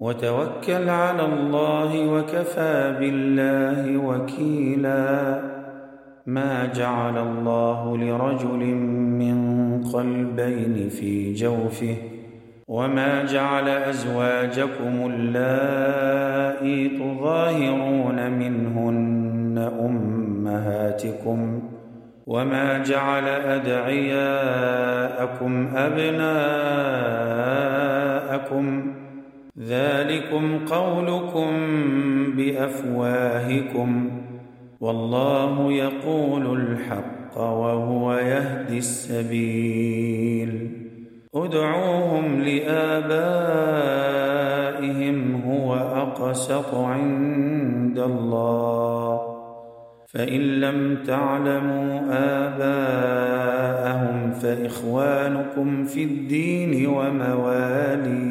وتوكل على الله وكفى بالله وكيلا. ما جعل الله لرجل من قلبين في جوفه وما جعل أزواجكم اللائي تظاهرون منهن أمهاتكم وما جعل أدعياءكم أبناءكم ذلكم قولكم بأفواهكم والله يقول الحق وهو يهدي السبيل ادعوهم لآبائهم هو أقسط عند الله فإن لم تعلموا آباءهم فإخوانكم في الدين ومواليكم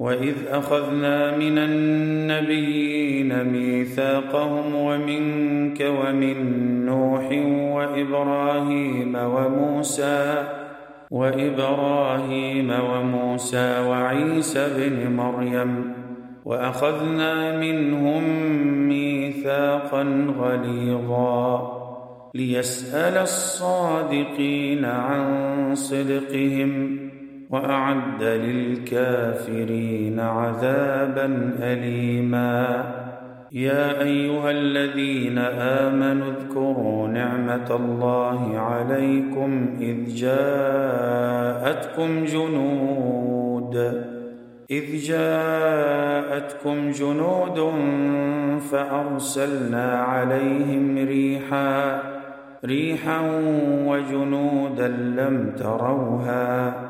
واذ اخذنا من النبيين ميثاقهم ومنك ومن نوح وابراهيم وموسى وابراهيم وموسى وعيسى بن مريم واخذنا منهم ميثاقا غليظا ليسال الصادقين عن صدقهم وأعد للكافرين عذابا أليما. يا أيها الذين آمنوا اذكروا نعمة الله عليكم إذ جاءتكم جنود إذ جاءتكم جنود فأرسلنا عليهم ريحا ريحا وجنودا لم تروها.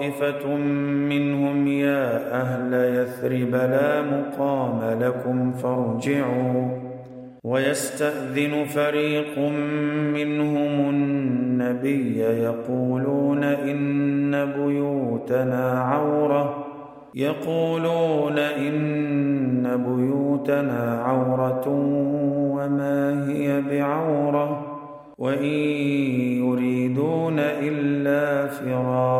طائفه منهم يا أهل يثرب لا مقام لكم فارجعوا. ويستاذن فريق منهم النبي يقولون ان بيوتنا عوره يقولون ان بيوتنا عوره وما هي بعوره وان يريدون الا فرارا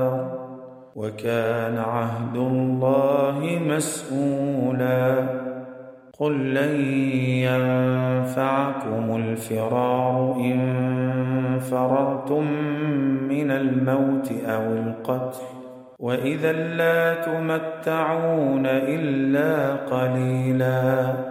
وكان عهد الله مسؤولا. قل لن ينفعكم الفرار إن فررتم من الموت أو القتل وإذا لا تمتعون إلا قليلا.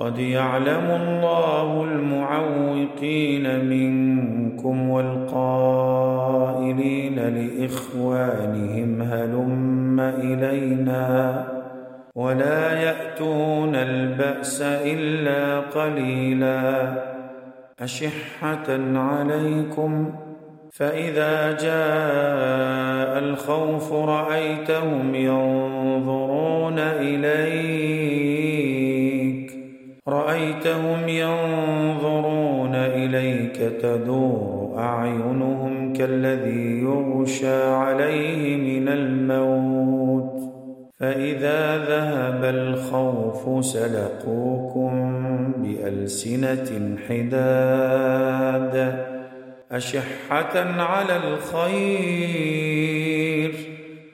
قد يعلم الله المعوقين منكم والقائلين لإخوانهم هلم إلينا ولا يأتون البأس إلا قليلا أشحة عليكم فإذا جاء الخوف رأيتهم ينظرون إليك رأيتهم ينظرون إليك تدور أعينهم كالذي يغشى عليه من الموت فإذا ذهب الخوف سلقوكم بألسنة حداد أشحة على الخير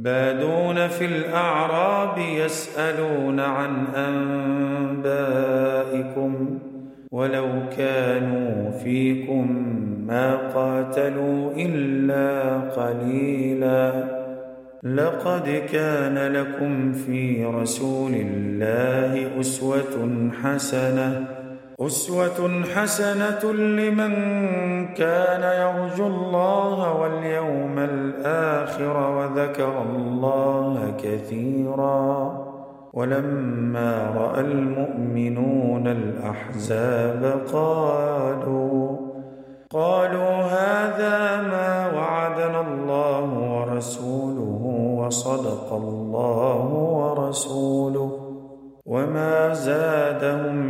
بادون في الأعراب يسألون عن أنبائكم ولو كانوا فيكم ما قاتلوا إلا قليلا. لقد كان لكم في رسول الله أسوة حسنة أسوة حسنة لمن كان يرجو الله واليوم الآخر وذكر الله كثيرا ولما رأى المؤمنون الأحزاب قالوا قالوا هذا ما وعدنا الله ورسوله وصدق الله ورسوله وما زادهم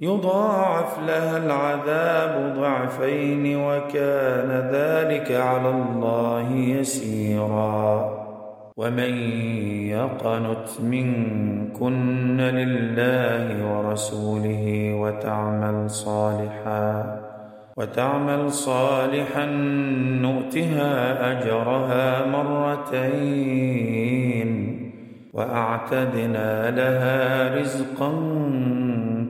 يضاعف لها العذاب ضعفين وكان ذلك على الله يسيرا. ومن يقنت منكن لله ورسوله وتعمل صالحا وتعمل صالحا نؤتها أجرها مرتين وأعتدنا لها رزقا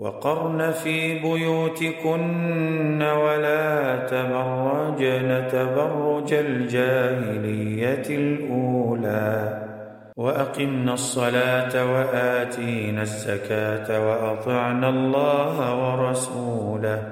وقرن في بيوتكن ولا تبرجن تبرج الجاهلية الأولى واقمن الصلاة وآتينا الزكاة وأطعنا الله ورسوله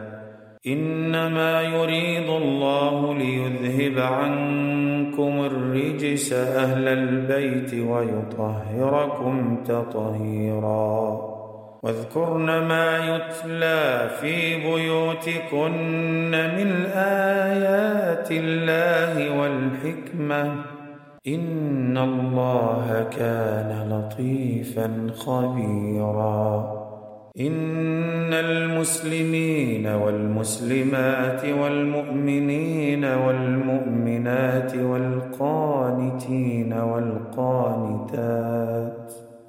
إنما يريد الله ليذهب عنكم الرجس أهل البيت ويطهركم تطهيرا واذكرن ما يتلى في بيوتكن من آيات الله والحكمة. إن الله كان لطيفا خبيرا. إن المسلمين والمسلمات والمؤمنين والمؤمنات والقانتين والقانتات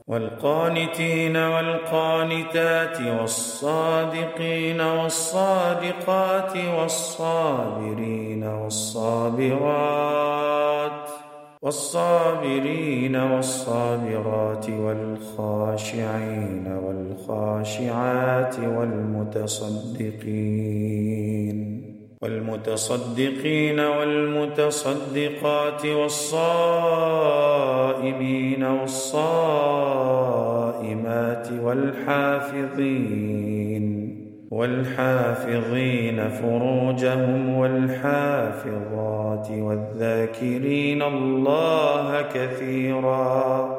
والقانتين والقانتات والصادقين والصادقات والصابرين والصابرات والصابرين والصابرات والخاشعين والخاشعات والمتصدقين والمتصدقين والمتصدقات والصائمين والصائمات والحافظين والحافظين فروجهم والحافظات والذاكرين الله كثيراً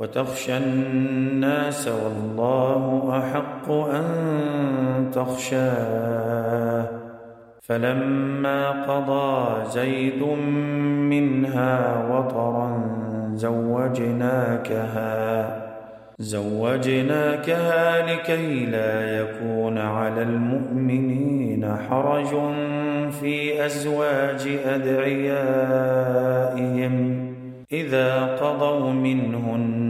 وتخشى الناس والله أحق أن تخشاه. فلما قضى زيد منها وطرا زوجناكها زوجناكها لكي لا يكون على المؤمنين حرج في أزواج أدعيائهم. إذا قضوا منهن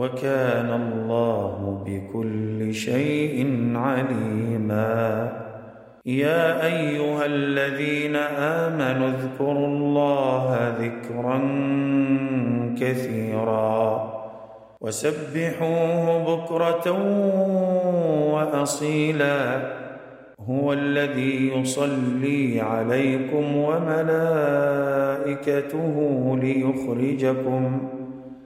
وكان الله بكل شيء عليما. يا أيها الذين آمنوا اذكروا الله ذكرا كثيرا وسبحوه بكرة واصيلا. هو الذي يصلي عليكم وملائكته ليخرجكم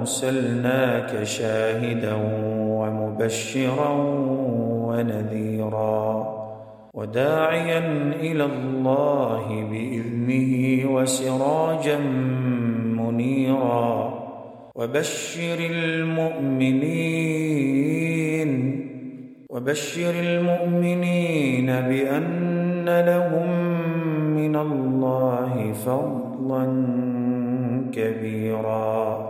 أرسلناك شاهدا ومبشرا ونذيرا وداعيا إلى الله بإذنه وسراجا منيرا وبشر المؤمنين وبشر المؤمنين بأن لهم من الله فضلا كبيرا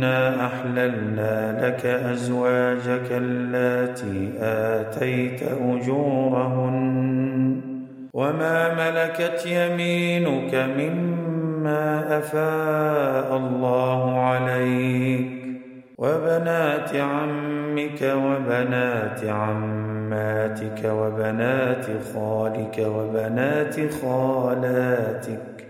انا احللنا لك ازواجك اللاتي اتيت اجورهن وما ملكت يمينك مما افاء الله عليك وبنات عمك وبنات عماتك وبنات خالك وبنات خالاتك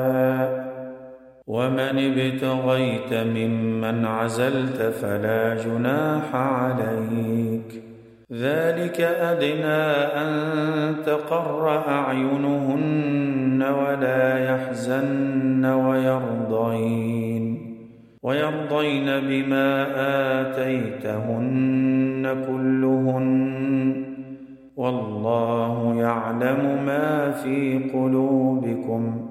ومن ابتغيت ممن عزلت فلا جناح عليك. ذلك أدنى أن تقر أعينهن ولا يحزن ويرضين. ويرضين بما آتيتهن كلهن. والله يعلم ما في قلوبكم.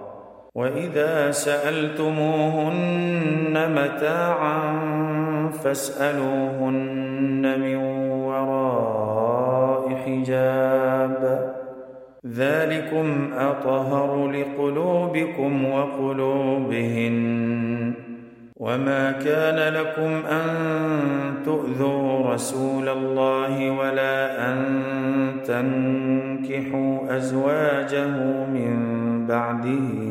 وإذا سألتموهن متاعا فاسألوهن من وراء حجاب. ذلكم أطهر لقلوبكم وقلوبهن. وما كان لكم أن تؤذوا رسول الله ولا أن تنكحوا أزواجه من بعده.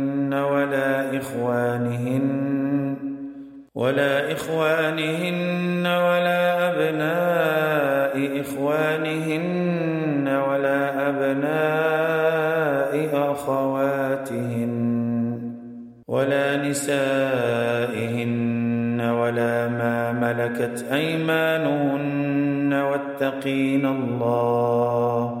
ولا إخوانهن ولا إخوانهن ولا أبناء إخوانهن ولا أبناء أخواتهن ولا نسائهن ولا ما ملكت أيمانهن واتقين الله.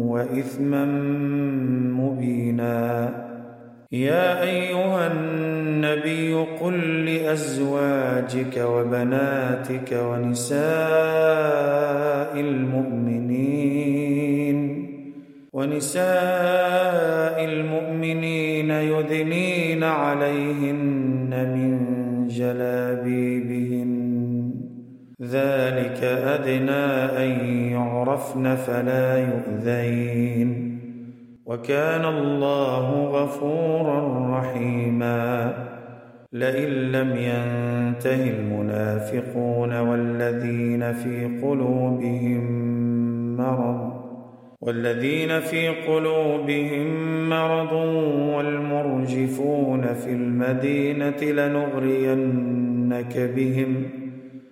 وإثما مبينا. يا أيها النبي قل لأزواجك وبناتك ونساء المؤمنين ونساء المؤمنين يدنين عليهن من جلابيبهن ذلك أدنى أن يعرفن فلا يؤذين. وكان الله غفورا رحيما. لئن لم ينته المنافقون والذين في قلوبهم مرض والذين في قلوبهم مرض والمرجفون في المدينة لنغرينك بهم.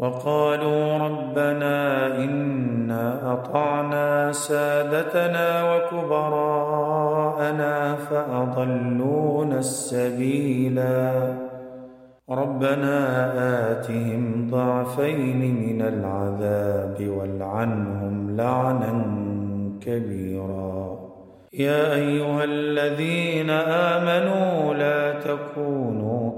وقالوا ربنا إنا أطعنا سادتنا وكبراءنا فأضلونا السبيلا. ربنا آتهم ضعفين من العذاب والعنهم لعنا كبيرا. يا أيها الذين آمنوا لا تكونوا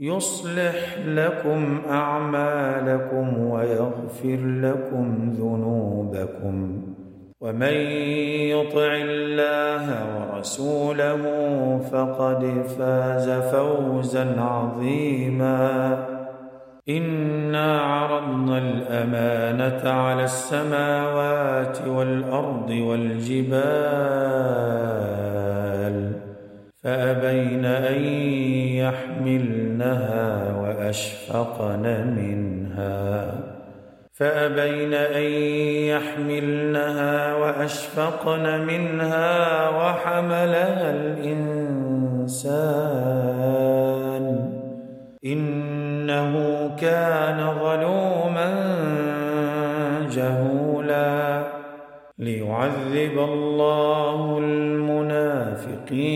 يصلح لكم أعمالكم ويغفر لكم ذنوبكم ومن يطع الله ورسوله فقد فاز فوزا عظيما. إنا عرضنا الأمانة على السماوات والأرض والجبال. فأبين أن يحملنها وأشفقن منها. فأبين أن يحملنها وأشفقن منها وحملها الإنسان. إنه كان ظلوما جهولا. ليعذب الله المنافقين.